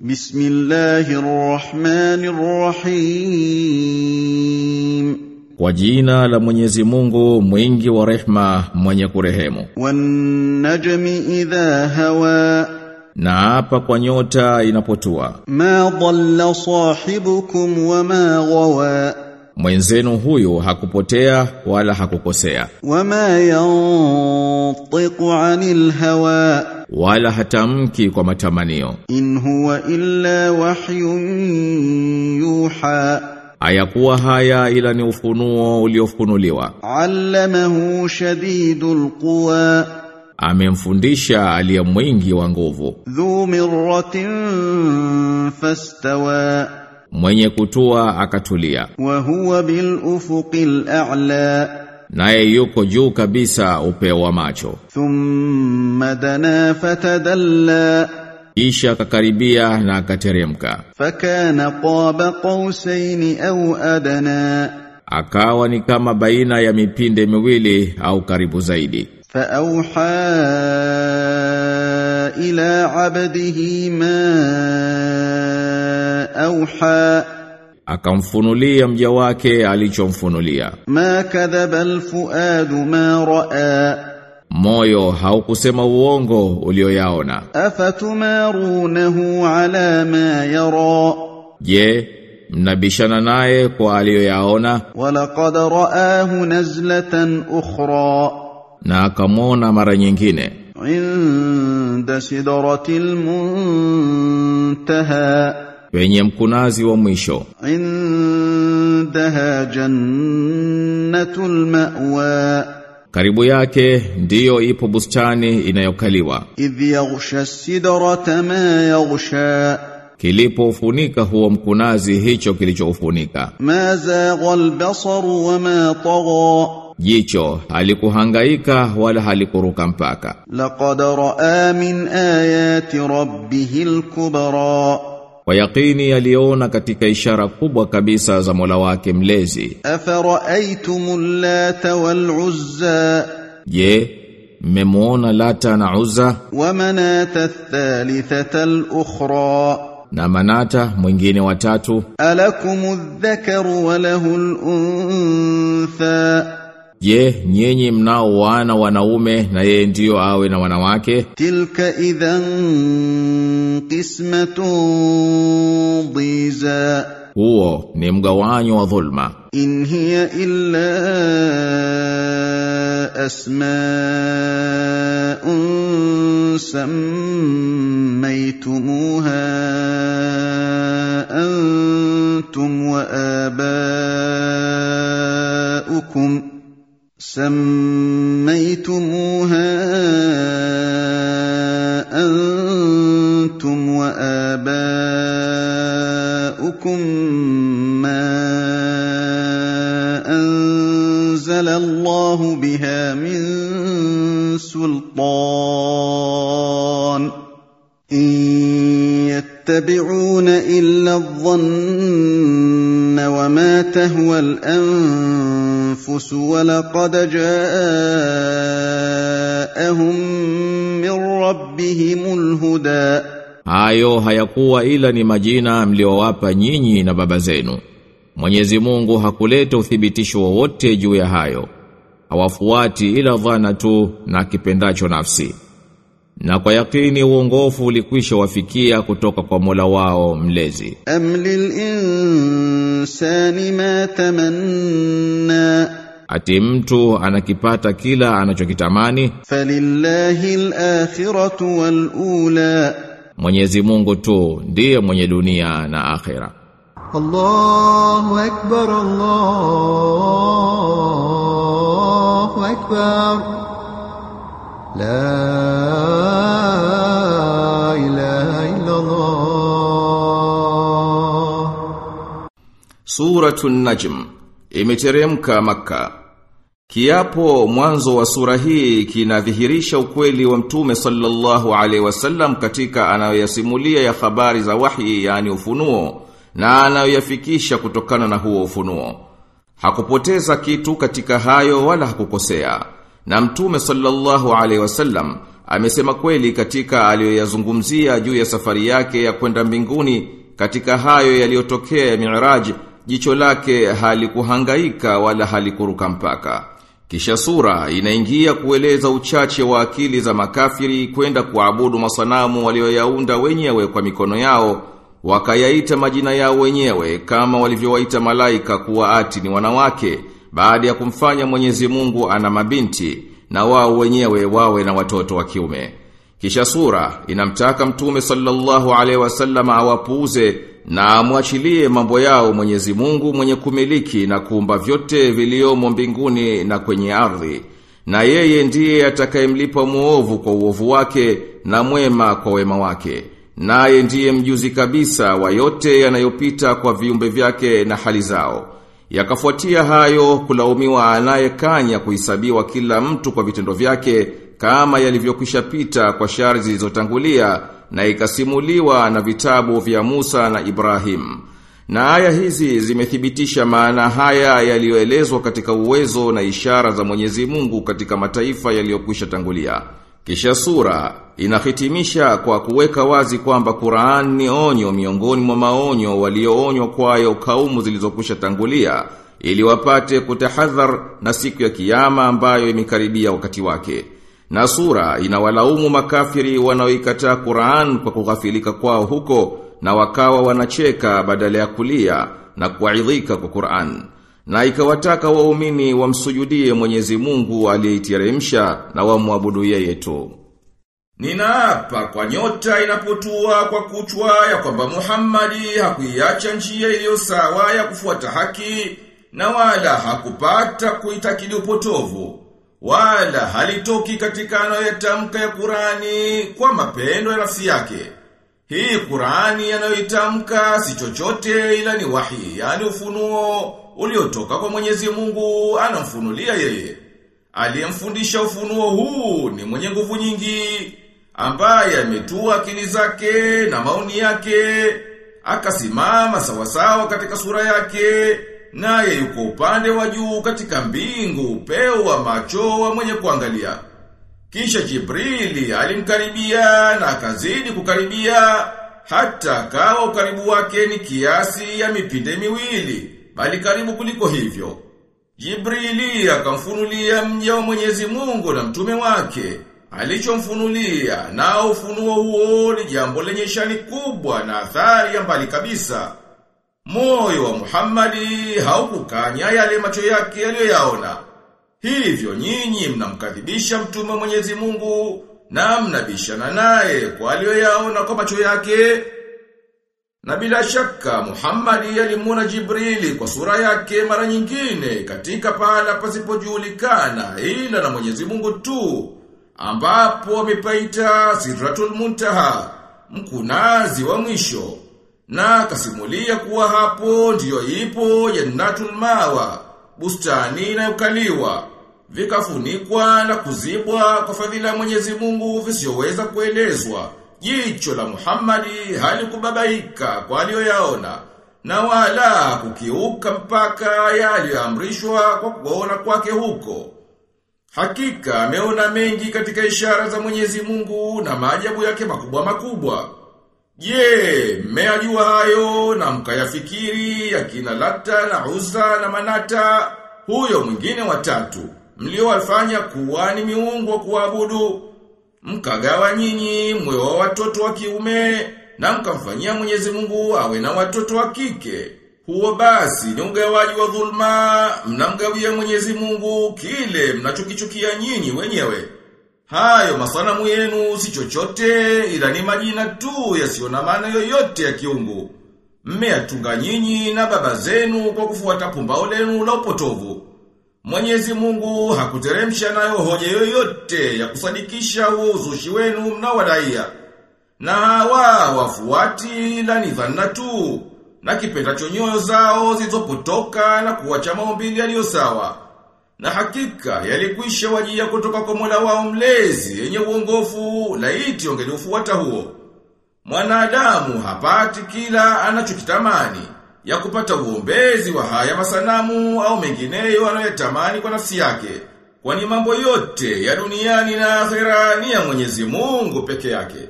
بسم الله الرحمن الرحيم Kwa jina la Mwenyezi Mungu mwingi wa rehma mwenye kurehemu. والنجم إذا هوى Na hapa kwa nyota inapotua. ما ضل صاحبكم وما غوى Mwenzenu huyu hakupotea wala hakukosea. وما ينطق عن الهوى wala hatamki kwa matamanio. In huwa illa wahyun yuha. Ayakuwa haya ila ni ufunuo uliofunuliwa. Allamahu shadidul quwa. Amemfundisha aliye mwingi wa nguvu. Dhu mirratin fastawa. Mwenye kutua akatulia. Wa huwa bil ufuqil a'la naye yuko juu kabisa upeo wa macho. Thumma dana fatadalla. Kisha akakaribia na akateremka. Fakana qaba qausaini au adana. Akawa ni kama baina ya mipinde miwili au karibu zaidi. Faauha ila abdihi ma auha akamfunulia mja wake alichomfunulia. Ma kadhaba alfuadu ma raa, moyo haukusema uongo ulioyaona. Afatumarunahu ala ma yara, je mnabishana naye kwa aliyoyaona? Walaqad raahu nazlatan ukhra, na akamwona mara nyingine. Inda sidratil muntaha wenye mkunazi wa mwisho. Indaha jannatul mawa. Karibu yake ndiyo ipo bustani inayokaliwa. Idh yaghsha sidrata ma yaghsha. Kilipoufunika huo mkunazi hicho kilichoufunika. Ma zaghal basar wa ma tagha. Jicho halikuhangaika wala halikuruka mpaka. Laqad raa min ayati rabbihil kubra. Kwa yakini aliona katika ishara kubwa kabisa za Mola wake mlezi. Afara'aytumul lata wal uzza. Je, mmemuona lata na uzza? Wa manata thalithata al ukhra. Na manata mwingine watatu. Alakumudh dhakaru wa lahul untha Je, nyinyi mnao wana wanaume na yeye ndio awe na wanawake? Tilka idhan qismatun dhiza. Huo ni mgawanyo wa dhulma. In hiya illa asma'un sammaytumuha antum wa aba'ukum سميتموها يتبعون إلا الظن وما تهوى الأنفس ولقد جاءهم من ربهم الهدى hayo hayakuwa ila ni majina mliowapa nyinyi na baba zenu Mwenyezi Mungu hakuleta uthibitisho wowote juu ya hayo hawafuati ila dhana tu na kipendacho nafsi Na kwa yakini uongofu ulikwisha wafikia kutoka kwa Mola wao mlezi. Am lil insani ma tamanna, ati mtu anakipata kila anachokitamani. Falillahi al-akhiratu wal-ula, Mwenyezi Mungu tu ndiye mwenye dunia na akhira. Allahu akbar, Allahu akbar la Suratun Najm imeteremka maka. Kiapo mwanzo wa sura hii kinadhihirisha ukweli wa Mtume sallallahu alaihi wasallam katika anayoyasimulia ya habari za wahi yani ufunuo na anayoyafikisha kutokana na huo ufunuo. Hakupoteza kitu katika hayo wala hakukosea. Na Mtume sallallahu alaihi wasallam amesema kweli katika aliyoyazungumzia juu ya safari yake ya kwenda mbinguni katika hayo yaliyotokea ya Mi'raj jicho lake halikuhangaika wala halikuruka mpaka kisha sura inaingia kueleza uchache wa akili za makafiri kwenda kuabudu masanamu walioyaunda wenyewe kwa mikono yao wakayaita majina yao wenyewe kama walivyowaita malaika kuwa ati ni wanawake baada ya kumfanya Mwenyezi Mungu ana mabinti na wao wenyewe wawe na watoto wa kiume. Kisha sura inamtaka Mtume sallallahu alaihi wasallam awapuuze na amwachilie mambo yao Mwenyezi Mungu mwenye kumiliki na kuumba vyote viliomo mbinguni na kwenye ardhi. Na yeye ndiye atakayemlipa muovu kwa uovu wake na mwema kwa wema wake. Naye ndiye mjuzi kabisa wa yote yanayopita kwa viumbe vyake na hali zao. Yakafuatia hayo kulaumiwa anayekanya kuhesabiwa kila mtu kwa vitendo vyake kama yalivyokwisha pita kwa shari zilizotangulia na ikasimuliwa na vitabu vya Musa na Ibrahim. Na aya hizi zimethibitisha maana haya yaliyoelezwa katika uwezo na ishara za Mwenyezi Mungu katika mataifa yaliyokwisha tangulia. Kisha sura inahitimisha kwa kuweka wazi kwamba Qur'an ni onyo miongoni mwa maonyo walioonywa kwayo kaumu zilizokwisha tangulia ili wapate kutahadhar na siku ya kiyama ambayo imekaribia wakati wake. Na sura inawalaumu makafiri wanaoikataa Qur'an kwa kughafilika kwao huko na wakawa wanacheka badala ya kulia na kuaidhika kwa Qur'an. Na ikawataka waumini wamsujudie Mwenyezi Mungu aliyeiteremsha na wamwabudu yeye tu. Ninaapa kwa nyota inapotua kwa kuchwa ya kwamba Muhammadi hakuiacha njia iliyo sawa ya kufuata haki na wala hakupata kuitakidi upotovu wala halitoki katika anayotamka ya Qurani kwa mapendo ya nafsi yake. Hii Qurani anayoitamka si chochote ila ni wahi, yani ufunuo uliotoka kwa Mwenyezi Mungu anamfunulia yeye. Aliyemfundisha ufunuo huu ni mwenye nguvu nyingi ambaye ametua akili zake na maoni yake akasimama sawasawa katika sura yake naye yuko upande wa juu katika mbingu upeo wa macho wa mwenye kuangalia. Kisha Jibrili alimkaribia na akazidi kukaribia hata kawa ukaribu wake ni kiasi ya mipinde miwili, bali karibu kuliko hivyo. Jibrili akamfunulia mja wa Mwenyezi Mungu na mtume wake alichomfunulia na ufunuo huo ni jambo lenye shani kubwa na athari ya mbali kabisa. Moyo wa Muhammadi haukukanya yale macho yake aliyoyaona. Hivyo nyinyi mnamkadhibisha mtume Mwenyezi Mungu na mnabishana naye kwa aliyoyaona kwa macho yake. Na bila shaka Muhammadi alimuona Jibrili kwa sura yake mara nyingine katika pahala pasipojulikana ila na Mwenyezi Mungu tu ambapo amepaita Sidratul Muntaha mkunazi wa mwisho na akasimulia kuwa hapo ndiyo ipo Jannatul Mawa bustani inayokaliwa vikafunikwa na kuzibwa kwa fadhila ya Mwenyezi Mungu visioweza kuelezwa jicho la Muhammadi halikubabaika kwa aliyoyaona na wala kukiuka mpaka yaliyoamrishwa kwa kuona kwake huko Hakika ameona mengi katika ishara za Mwenyezi Mungu na maajabu yake makubwa makubwa. Je, mmeyajua hayo na mkayafikiri yakina Lata na Uza na Manata, huyo mwingine watatu, mliowafanya kuwa ni miungu wa kuabudu, mkagawa nyinyi mwe wa watoto wa kiume na mkamfanyia Mwenyezi Mungu awe na watoto wa kike. Huo basi ni ugawaji wa dhulma, mnamgawia Mwenyezi Mungu kile mnachokichukia nyinyi wenyewe. Hayo masanamu yenu si chochote ila ni majina tu yasiyo na maana yoyote ya kiungu. Mmeatunga nyinyi na baba zenu kwa kufuata pumbao lenu la upotovu. Mwenyezi Mungu hakuteremsha nayo hoja yoyote ya kusadikisha huo uzushi wenu mnaowadaia. Na hawa wafuati ila ni dhana tu na kipenda chonyo zao zilizopotoka na kuwacha maumbili yaliyo sawa. Na hakika yalikwisha wajia kutoka kwa Mola wao mlezi yenye uongofu la laiti wangeliufuata huo. Mwanadamu hapati kila anachokitamani ya kupata uombezi wa haya masanamu au mengineyo anayotamani kwa nafsi yake. Kwani mambo yote ya duniani na akhera ni ya Mwenyezi Mungu peke yake.